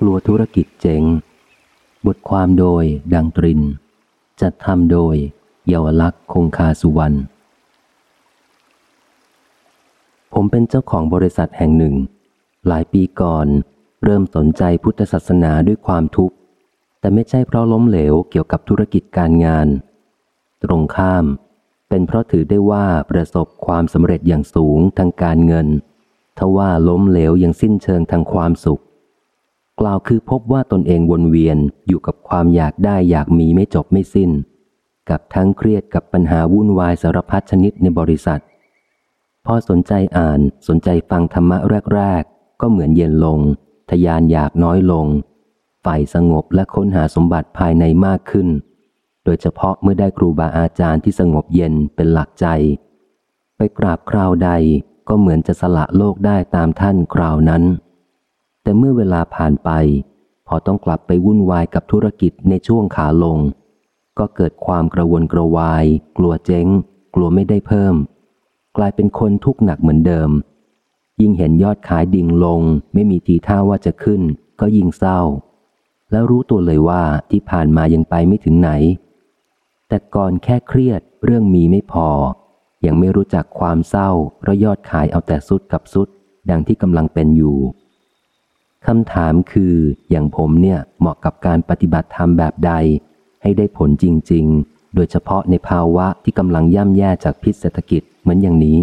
กลัวธุรกิจเจ๋ง บทความโดยดังตริน จัดทำโดย เยาวลักษ์คงคาสุวรรณ ผมเป็นเจ้าของบริษัทแห่งหนึ่ง หลายปีก่อน เริ่มสนใจพุทธศาสนาด้วยความทุกข์ แต่ไม่ใช่เพราะล้มเหลวเกี่ยวกับธุรกิจการงาน ตรงข้าม เป็นเพราะถือได้ว่าประสบความสำเร็จอย่างสูงทางการเงิน ทว่าล้มเหลวอย่างสิ้นเชิงทางความสุข กล่าวคือพบว่าตนเองวนเวียนอยู่กับความอยากได้อยากมีไม่จบไม่สิ้น กับทั้งเครียดกับปัญหาวุ่นวายสารพัดชนิดในบริษัท พอสนใจอ่านสนใจฟังธรรมะแรก ๆ ก็เหมือนเย็นลง ทยานอยากน้อยลงฝ่ายสงบและค้นหาสมบัติภายในมากขึ้น โดยเฉพาะเมื่อได้ครูบาอาจารย์ที่สงบเย็นเป็นหลักใจ ไปกราบคราวใดก็เหมือนจะสละโลกได้ตามท่านคราวนั้น แต่เมื่อเวลาผ่านไป พอต้องกลับไปวุ่นวายกับธุรกิจในช่วงขาลง ก็เกิดความกระวนกระวาย กลัวเจ๊ง กลัวไม่ได้เพิ่ม กลายเป็นคนทุกข์หนักเหมือนเดิม ยิ่งเห็นยอดขายดิ่งลง ไม่มีทีท่าว่าจะขึ้น ก็ยิ่งเศร้า แล้วรู้ตัวเลยว่าที่ผ่านมายังไปไม่ถึงไหน แต่ก่อนแค่เครียดเรื่องมีไม่พอ ยังไม่รู้จักความเศร้าเพราะยอดขายเอาแต่สุดกับสุด ดังที่กำลังเป็นอยู่ คำถามคืออย่างผมเนี่ยเหมาะกับการปฏิบัติธรรมแบบใด ให้ได้ผลจริง ๆ โดยเฉพาะในภาวะที่กำลังย่ำแย่จากพิษเศรษฐกิจเหมือนอย่างนี้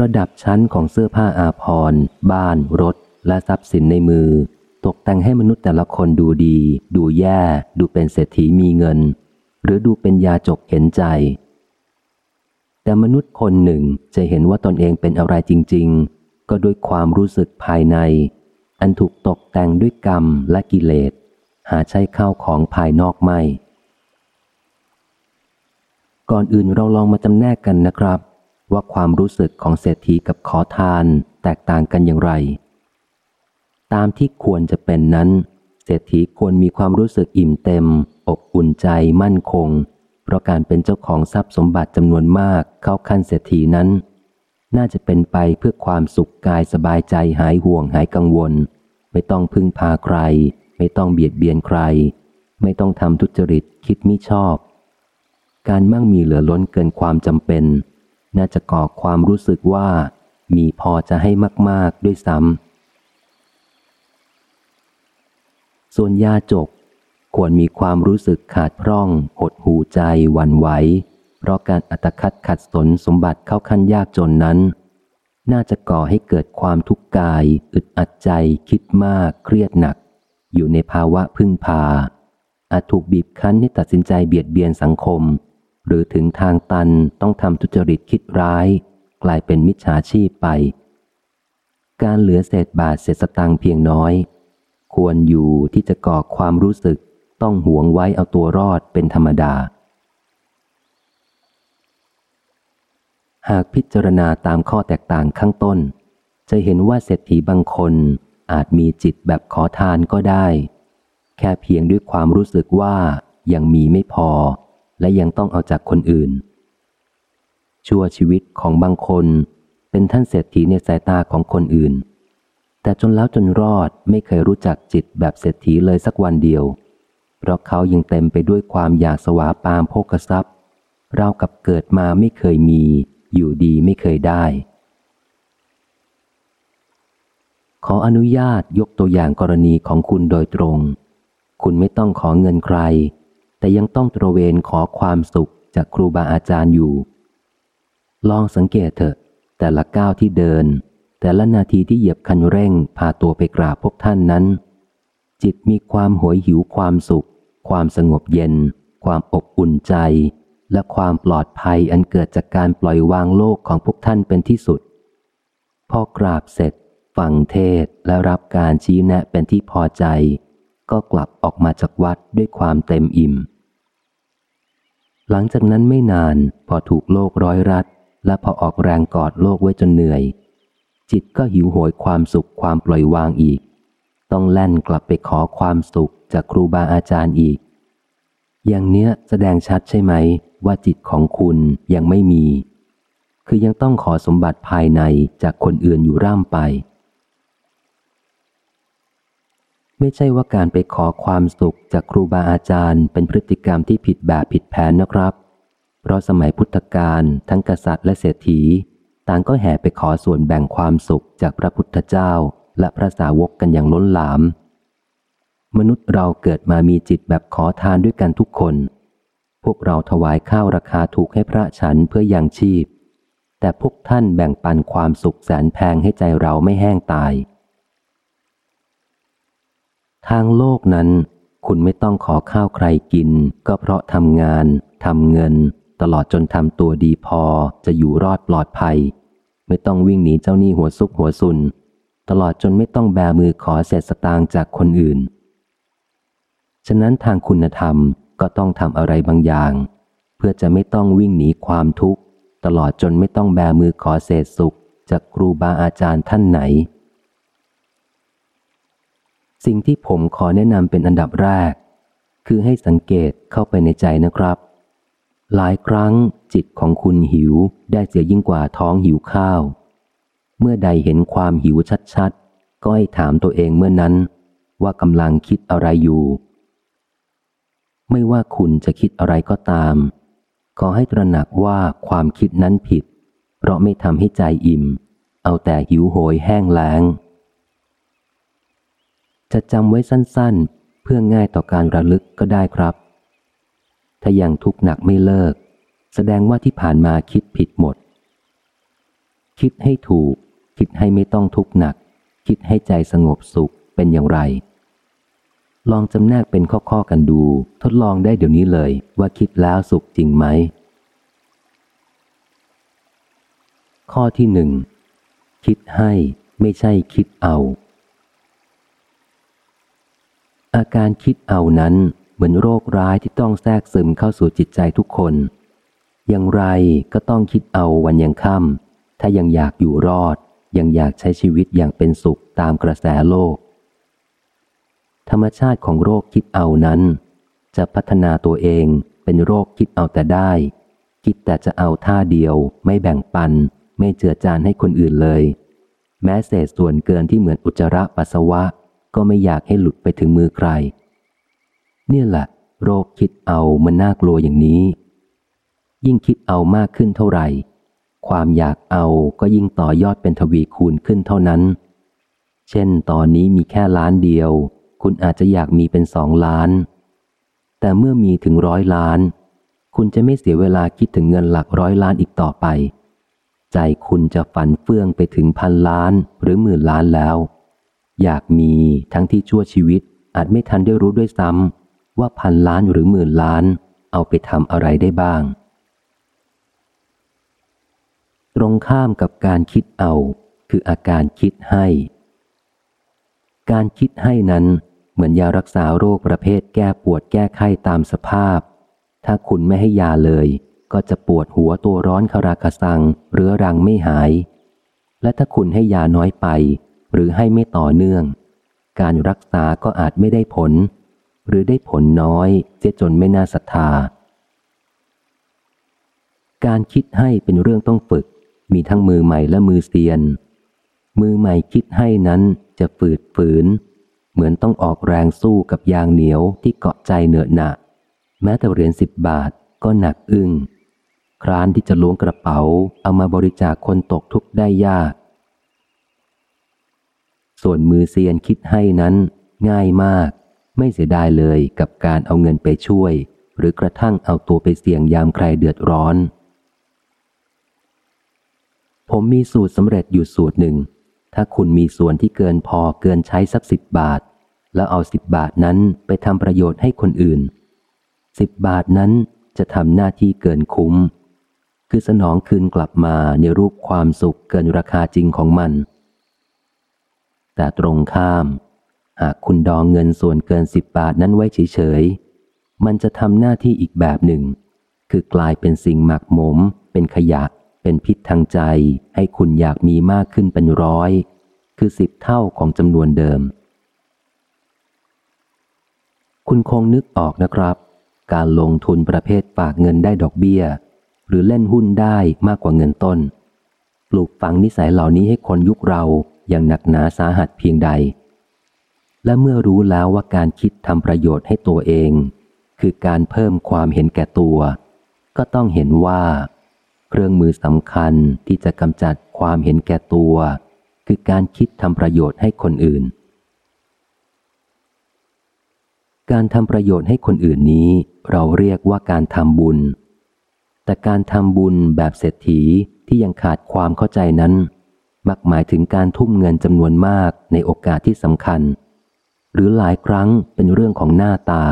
ระดับชั้นของเสื้อผ้าอาภรณ์บ้าน รถ และทรัพย์สินในมือ ตกแต่งให้มนุษย์แต่ละคนดูดี ดูแย่ ดูเป็นเศรษฐีมีเงิน หรือดูเป็นยาจกเห็นใจ แต่มนุษย์คนหนึ่งจะเห็นว่าตนเองเป็นอะไรจริง ๆ ก็ด้วยความรู้สึกภายใน อันถูกตกแต่งด้วยกรรมและกิเลส หาใช้ข้าวของภายนอกไม่ ก่อนอื่นเราลองมาจำแนกกันนะครับ ว่าความรู้สึกของเศรษฐีกับขอทานแตกต่างกันอย่างไร ตามที่ควรจะเป็นนั้น เศรษฐีควรมีความรู้สึกอิ่มเต็ม อบอุ่นใจมั่นคง ราะการเป็นเจ้าของทรัพย์สมบัติจำนวนมากเข้าขั้นเศรษฐีนั้น น่าจะเป็นไปเพื่อความสุขกายสบายใจหายห่วงหายกังวล ไม่ต้องพึ่งพาใคร ไม่ต้องเบียดเบียนใคร ไม่ต้องทำทุจริตคิดมิชอบ การมั่งมีเหลือล้นเกินความจำเป็น น่าจะก่อความรู้สึกว่า มีพอจะให้มาก ๆ ด้วยซ้ำส่วนยาจก ควรมีความรู้สึกขาดพร่อง หดหูใจหวั่นไหว เพราะการอัตคัดขัดสนสมบัติเข้าขั้นยากจนนั้น น่าจะก่อให้เกิดความทุกข์กาย อึดอัดใจ คิดมาก เครียดหนัก อยู่ในภาวะพึ่งพา อาจถูกบีบคั้นให้ตัดสินใจเบียดเบียนสังคม หรือถึงทางตันต้องทำทุจริตคิดร้าย กลายเป็นมิจฉาชีพไป การเหลือเศษบาทเศษสตังเพียงน้อย ควรอยู่ที่จะก่อความรู้สึก ต้องหวงไว้เอาตัวรอดเป็นธรรมดา หากพิจารณาตามข้อแตกต่างข้างต้น จะเห็นว่าเศรษฐีบางคนอาจมีจิตแบบขอทานก็ได้ แค่เพียงด้วยความรู้สึกว่ายังมีไม่พอ และยังต้องเอาจากคนอื่น ชั่วชีวิตของบางคนเป็นท่านเศรษฐีในสายตาของคนอื่น แต่จนแล้วจนรอดไม่เคยรู้จักจิตแบบเศรษฐีเลยสักวันเดียว เพราะเขายังเต็มไปด้วยความอยากสวาปามโภกทรัพย์เรากับเกิดมาไม่เคยมี อยู่ดีไม่เคยได้ ขออนุญาตยกตัวอย่างกรณีของคุณโดยตรง คุณไม่ต้องขอเงินใคร แต่ยังต้องตระเวนขอความสุขจากครูบาอาจารย์อยู่ ลองสังเกตเถอะ แต่ละก้าวที่เดิน แต่ละนาทีที่เหยียบคันเร่งพาตัวไปกราบพบท่านนั้น จิตมีความหวยหิวความสุข ความสงบเย็น ความอบอุ่นใจ และความปลอดภัยอันเกิดจากการปล่อยวางโลกของพวกท่านเป็นที่สุด พอกราบเสร็จ ฟังเทศและรับการชี้แนะเป็นที่พอใจ ก็กลับออกมาจากวัดด้วยความเต็มอิ่ม หลังจากนั้นไม่นานพอถูกโลกร้อยรัด และพอออกแรงกอดโลกไว้จนเหนื่อย จิตก็หิวโหยความสุขความปล่อยวางอีก ต้องแล่นกลับไปขอความสุขจากครูบาอาจารย์อีก อย่างเนี้ยแสดงชัดใช่ไหมว่าจิตของคุณยังไม่มี คือยังต้องขอสมบัติภายในจากคนอื่นอยู่ร่ำไป ไม่ใช่ว่าการไปขอความสุขจากครูบาอาจารย์ เป็นพฤติกรรมที่ผิดแบบผิดแผนนะครับ เพราะสมัยพุทธกาลทั้งกษัตริย์และเศรษฐี ต่างก็แห่ไปขอส่วนแบ่งความสุขจากพระพุทธเจ้า และพระสาวกกันอย่างล้นหลาม มนุษย์เราเกิดมามีจิตแบบขอทานด้วยกันทุกคน พวกเราถวายข้าวราคาถูกให้พระฉันเพื่อยังชีพ แต่พวกท่านแบ่งปันความสุขแสนแพงให้ใจเราไม่แห้งตาย ทางโลกนั้น คุณไม่ต้องขอข้าวใครกิน ก็เพราะทำงานทำเงิน ตลอดจนทำตัวดีพอจะอยู่รอดปลอดภัย ไม่ต้องวิ่งหนีเจ้าหนี้หัวซุกหัวซุน ตลอดจนไม่ต้องแบมือขอเศษสตางค์จากคนอื่น ฉะนั้นทางคุณธรรมก็ต้องทำอะไรบางอย่าง เพื่อจะไม่ต้องวิ่งหนีความทุกข์ ตลอดจนไม่ต้องแบมือขอเศษสุขจากครูบาอาจารย์ท่านไหน สิ่งที่ผมขอแนะนำเป็นอันดับแรก คือให้สังเกตเข้าไปในใจนะครับ หลายครั้งจิตของคุณหิวได้เสียยิ่งกว่าท้องหิวข้าว เมื่อใดเห็นความหิวชัดๆ ก็ให้ถามตัวเองเมื่อนั้น ว่ากำลังคิดอะไรอยู่ ไม่ว่าคุณจะคิดอะไรก็ตาม ขอให้ตระหนักว่าความคิดนั้นผิด เพราะไม่ทำให้ใจอิ่ม เอาแต่หิวโหยแห้งแล้ง จะจำไว้สั้นๆ เพื่อง่ายต่อการระลึกก็ได้ครับ ถ้ายังทุกข์หนักไม่เลิก แสดงว่าที่ผ่านมาคิดผิดหมด คิดให้ถูก คิดให้ไม่ต้องทุกข์หนัก คิดให้ใจสงบสุขเป็นอย่างไร ลองจำแนกเป็นข้อๆกันดู ทดลองได้เดี๋ยวนี้เลยว่าคิดแล้วสุขจริงไหม ข้อที่หนึ่งคิดให้ไม่ใช่คิดเอา อาการคิดเอานั้นเหมือนโรคร้ายที่ต้องแทรกซึมเข้าสู่จิตใจทุกคน อย่างไรก็ต้องคิดเอาวันยังค่ำถ้ายังอยากอยู่รอด ยังอยากใช้ชีวิตอย่างเป็นสุขตามกระแสโลก ธรรมชาติของโรคคิดเอานั้น จะพัฒนาตัวเองเป็นโรคคิดเอาแต่ได้ คิดแต่จะเอาท่าเดียว ไม่แบ่งปัน ไม่เจือจานให้คนอื่นเลย แม้เศษส่วนเกินที่เหมือนอุจจาระปัสสาวะ ก็ไม่อยากให้หลุดไปถึงมือใคร เนี่ยแหละ โรคคิดเอามันน่ากลัวอย่างนี้ ยิ่งคิดเอามากขึ้นเท่าไหร่ ความอยากเอาก็ยิ่งต่อยอดเป็นทวีคูณขึ้นเท่านั้น เช่น ตอนนี้มีแค่ล้านเดียว คุณอาจจะอยากมีเป็นสองล้าน แต่เมื่อมีถึงร้อยล้าน คุณจะไม่เสียเวลาคิดถึงเงินหลักร้อยล้านอีกต่อไป ใจคุณจะฝันเฟื่องไปถึงพันล้านหรือหมื่นล้านแล้ว อยากมีทั้งที่ชั่วชีวิตอาจไม่ทันได้รู้ด้วยซ้ำว่าพันล้านหรือหมื่นล้าน เอาไปทำอะไรได้บ้าง ต รงข้ามกับการคิดเอา คืออาการคิดให้ การคิดให้นั้นเหมือนยารักษาโรคประเภทแก้ปวดแก้ไข้ตามสภาพ ถ้าคุณไม่ให้ยาเลย ก็จะปวดหัวตัวร้อนคารากะสังเรื้อรังไม่หาย และถ้าคุณให้ยาน้อยไป หรือให้ไม่ต่อเนื่อง การรักษาก็อาจไม่ได้ผล หรือได้ผลน้อยเสียจนไม่น่าศรัทธาการคิดให้เป็นเรื่องต้องฝึก มีทั้งมือใหม่และมือเซียน มือใหม่คิดให้นั้นจะฝืดฝืน เหมือนต้องออกแรงสู้กับยางเหนียวที่เกาะใจเหนือหนะแม้แต่เหรียญสิบบาทก็หนักอึ้ง ครานที่จะล้วงกระเป๋าเอามาบริจาคคนตกทุกข์ได้ยาก ส่วนมือเซียนคิดให้นั้น ง่ายมาก ไม่เสียดายเลยกับการเอาเงินไปช่วย หรือกระทั่งเอาตัวไปเสี่ยงยามใครเดือดร้อน ผมมีสูตรสำเร็จอยู่สูตรหนึ่ง ถ้าคุณมีส่วนที่เกินพอเกินใช้สักสิบบาท แล้วเอาสิบบาทนั้นไปทำประโยชน์ให้คนอื่นสิบบาทนั้นจะทำหน้าที่เกินคุ้ม คือสนองคืนกลับมาในรูปความสุขเกินราคาจริงของมัน แต่ตรงข้าม หากคุณดองเงินส่วนเกินสิบบาทนั้นไว้เฉยๆ มันจะทำหน้าที่อีกแบบหนึ่ง คือกลายเป็นสิ่งหมักหมม เป็นขยะ เป็นพิษทางใจให้คุณอยากมีมากขึ้นเป็นร้อย คือสิบเท่าของจำนวนเดิม คุณคงนึกออกนะครับ การลงทุนประเภทฝากเงินได้ดอกเบี้ย หรือเล่นหุ้นได้มากกว่าเงินต้น ปลูกฝังนิสัยเหล่านี้ให้คนยุคเราอย่างหนักหนาสาหัสเพียงใด และเมื่อรู้แล้วว่าการคิดทำประโยชน์ให้ตัวเอง คือการเพิ่มความเห็นแก่ตัว ก็ต้องเห็นว่า เครื่องมือสำคัญที่จะกำจัดความเห็นแก่ตัว คือการคิดทำประโยชน์ให้คนอื่น การทำประโยชน์ให้คนอื่นนี้ เราเรียกว่าการทำบุญ แต่การทำบุญแบบเศรษฐีที่ยังขาดความเข้าใจนั้น มักหมายถึงการทุ่มเงินจำนวนมากในโอกาสที่สำคัญ หรือหลายครั้งเป็นเรื่องของหน้าตา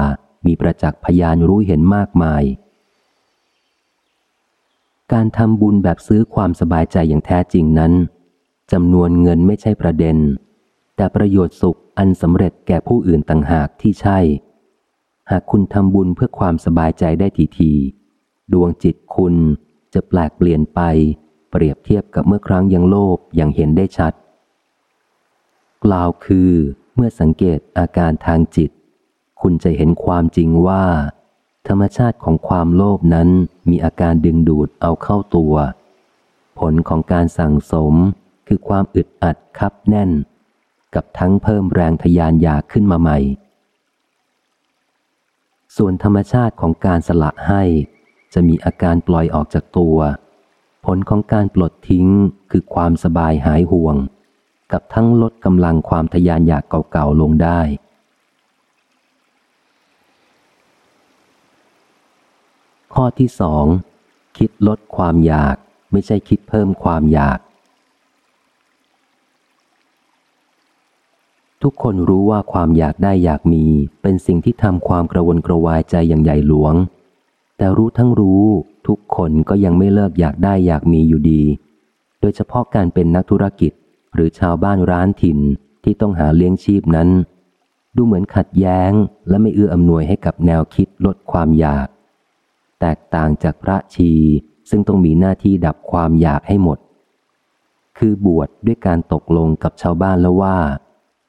มีประจักษ์พยานรู้เห็นมากมาย การทำบุญแบบซื้อความสบายใจอย่างแท้จริงนั้นจำนวนเงินไม่ใช่ประเด็น แต่ประโยชน์สุขอันสำเร็จแก่ผู้อื่นต่างหากที่ใช่ หากคุณทำบุญเพื่อความสบายใจได้ทีที ดวงจิตคุณจะแปลกเปลี่ยนไป เปรียบเทียบกับเมื่อครั้งยังโลภอย่างเห็นได้ชัด กล่าวคือเมื่อสังเกตอาการทางจิต คุณจะเห็นความจริงว่า ธรรมชาติของความโลภนั้นมีอาการดึงดูดเอาเข้าตัว ผลของการสั่งสมคือความอึดอัดคับแน่น กับทั้งเพิ่มแรงทยานอยากขึ้นมาใหม่ ส่วนธรรมชาติของการสละให้ จะมีอาการปล่อยออกจากตัว ผลของการปลดทิ้งคือความสบายหายห่วง กับทั้งลดกำลังความทยานอยากเก่าๆลงได้ ข้อที่สองคิดลดความอยากไม่ใช่คิดเพิ่มความอยาก ทุกคนรู้ว่าความอยากได้อยากมีเป็นสิ่งที่ทำความกระวนกระวายใจอย่างใหญ่หลวง แต่รู้ทั้งรู้ทุกคนก็ยังไม่เลิกอยากได้อยากมีอยู่ดี โดยเฉพาะการเป็นนักธุรกิจหรือชาวบ้านร้านถิ่นที่ต้องหาเลี้ยงชีพนั้น ดูเหมือนขัดแย้งและไม่เอื้ออำนวยให้กับแนวคิดลดความอยาก แตกต่างจากพระชี ซึ่งต้องมีหน้าที่ดับความอยากให้หมด คือบวชดด้วยการตกลงกับชาวบ้านแล้วว่า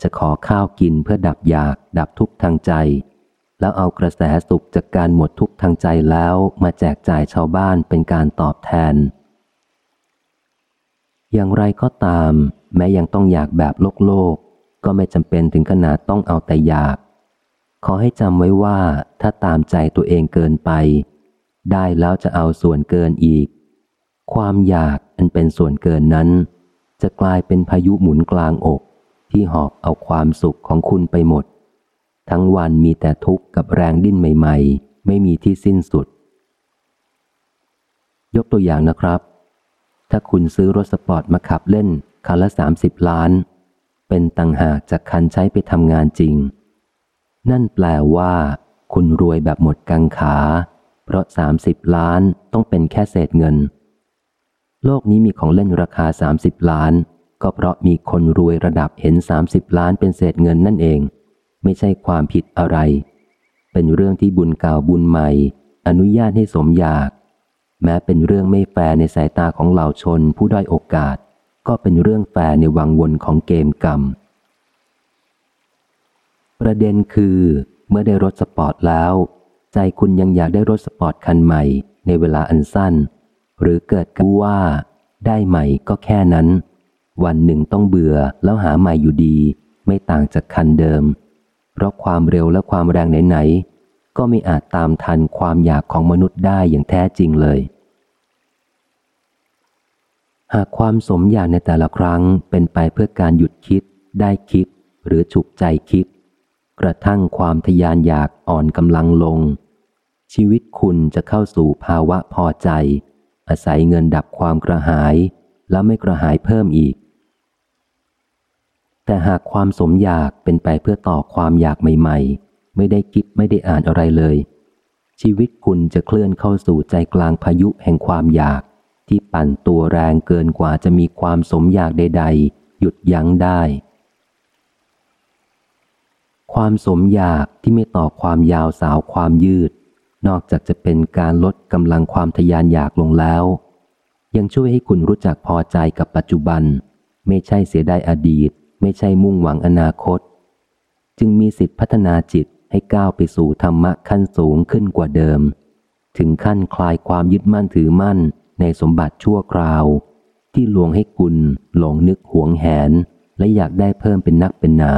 จะขอข้าวกินเพื่อดับอยากดับทุกข์ทางใจ แล้วเอากระแสสุขจากการหมดทุกข์ทางใจแล้วมาแจกจ่ายชาวบ้านเป็นการตอบแทน อย่างไรก็ตาม แม้ยังต้องอยากแบบโลกโลก ก็ไม่จำเป็นถึงขนาดต้องเอาแต่อยากขอให้จำไว้ว่าถ้าตามใจตัวเองเกินไป ได้แล้วจะเอาส่วนเกินอีก ความอยากอันเป็นส่วนเกินนั้น จะกลายเป็นพายุหมุนกลางอก ที่หอบเอาความสุขของคุณไปหมด ทั้งวันมีแต่ทุกข์กับแรงดิ้นใหม่ ๆ ไม่มีที่สิ้นสุด ยกตัวอย่างนะครับ ถ้าคุณซื้อรถสปอร์ตมาขับเล่นคันละสามสิบล้าน เป็นต่างหากจากคันใช้ไปทำงานจริง นั่นแปลว่า คุณรวยแบบหมดกังขา เพราะสามสิบล้านต้องเป็นแค่เศษเงิน โลกนี้มีของเล่นราคาสามสิบล้าน ก็เพราะมีคนรวยระดับเห็นสามสิบล้านเป็นเศษเงินนั่นเอง ไม่ใช่ความผิดอะไร เป็นเรื่องที่บุญเก่าบุญใหม่ อนุญาตให้สมอยาก แม้เป็นเรื่องไม่แฟร์ในสายตาของเหล่าชนผู้ด้อยโอกาส ก็เป็นเรื่องแฟร์ในวังวนของเกมกรรมประเด็นคือเมื่อได้รถสปอร์ตแล้ว ใจคุณยังอยากได้รถสปอร์ตคันใหม่ในเวลาอันสั้น หรือเกิดกับว่า ได้ใหม่ก็แค่นั้น วันหนึ่งต้องเบื่อแล้วหาใหม่อยู่ดี ไม่ต่างจากคันเดิม เพราะความเร็วและความแรงไหนๆก็ไม่อาจตามทันความอยากของมนุษย์ได้อย่างแท้จริงเลย หากความสมอยากในแต่ละครั้งเป็นไปเพื่อการหยุดคิด ได้คิด หรือฉุกใจคิด กระทั่งความทยานอยากอ่อนกำลังลง ชีวิตคุณจะเข้าสู่ภาวะพอใจ อาศัยเงินดับความกระหายแล้วไม่กระหายเพิ่มอีก แต่หากความสมอยากเป็นไปเพื่อต่อความอยากใหม่ ๆ ไม่ได้คิดไม่ได้อ่านอะไรเลย ชีวิตคุณจะเคลื่อนเข้าสู่ใจกลางพายุแห่งความอยาก ที่ปั่นตัวแรงเกินกว่าจะมีความสมอยากใด ๆ หยุดยั้งได้ ความสมอยากที่ไม่ต่อความยาวสาวความยืด นอกจากจะเป็นการลดกำลังความทยานอยากลงแล้ว ยังช่วยให้คุณรู้จักพอใจกับปัจจุบัน ไม่ใช่เสียดายอดีต ไม่ใช่มุ่งหวังอนาคต จึงมีสิทธิพัฒนาจิตให้ก้าวไปสู่ธรรมะขั้นสูงขึ้นกว่าเดิมถถึงขั้นคลายความยึดมั่นถือมั่นในสมบัติชั่วคราว ที่ลวงให้คุณหลงนึกหวงแหน และอยากได้เพิ่มเป็นนักเป็นหนา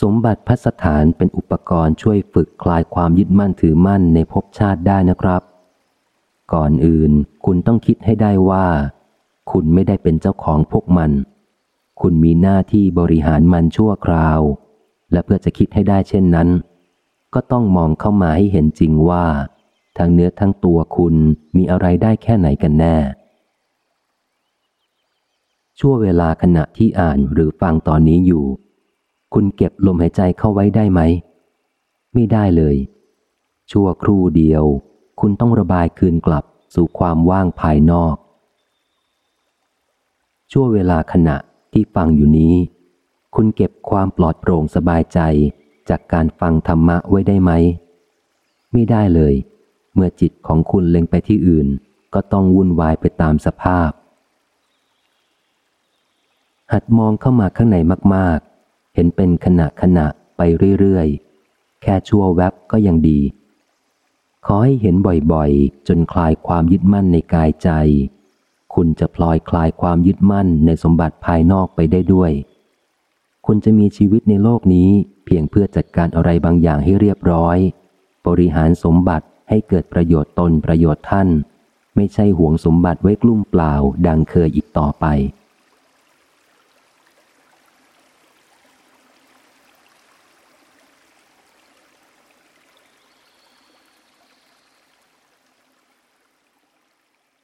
สมบัติพัสถานเป็นอุปกรณ์ช่วยฝึกคลายความยึดมั่นถือมั่นในภพชาติได้นะครับ ก่อนอื่นคุณต้องคิดให้ได้ว่า คุณไม่ได้เป็นเจ้าของพวกมัน คุณมีหน้าที่บริหารมันชั่วคราว และเพื่อจะคิดให้ได้เช่นนั้น ก็ต้องมองเข้ามาให้เห็นจริงว่า ทั้งเนื้อทั้งตัวคุณมีอะไรได้แค่ไหนกันแน่ ชั่วเวลาขณะที่อ่านหรือฟังตอนนี้อยู่ คุณเก็บลมหายใจเข้าไว้ได้ไหม ไม่ได้เลย ชั่วครู่เดียว คุณต้องระบายคืนกลับสู่ความว่างภายนอก ชั่วเวลาขณะที่ฟังอยู่นี้ คุณเก็บความปลอดโปร่งสบายใจจากการฟังธรรมะไว้ได้ไหม ไม่ได้เลย เมื่อจิตของคุณเล็งไปที่อื่น ก็ต้องวุ่นวายไปตามสภาพ หัดมองเข้ามาข้างในมากๆ เห็นเป็นขณะขณะไปเรื่อยๆ แค่ชั่วแวบก็ยังดี ขอให้เห็นบ่อยๆ จนคลายความยึดมั่นในกายใจ คุณจะพลอยคลายความยึดมั่นในสมบัติภายนอกไปได้ด้วย คุณจะมีชีวิตในโลกนี้เพียงเพื่อจัดการอะไรบางอย่างให้เรียบร้อย บริหารสมบัติให้เกิดประโยชน์ตนประโยชน์ท่าน ไม่ใช่หวงสมบัติไว้กลุ่มเปล่าดังเคยอีกต่อไป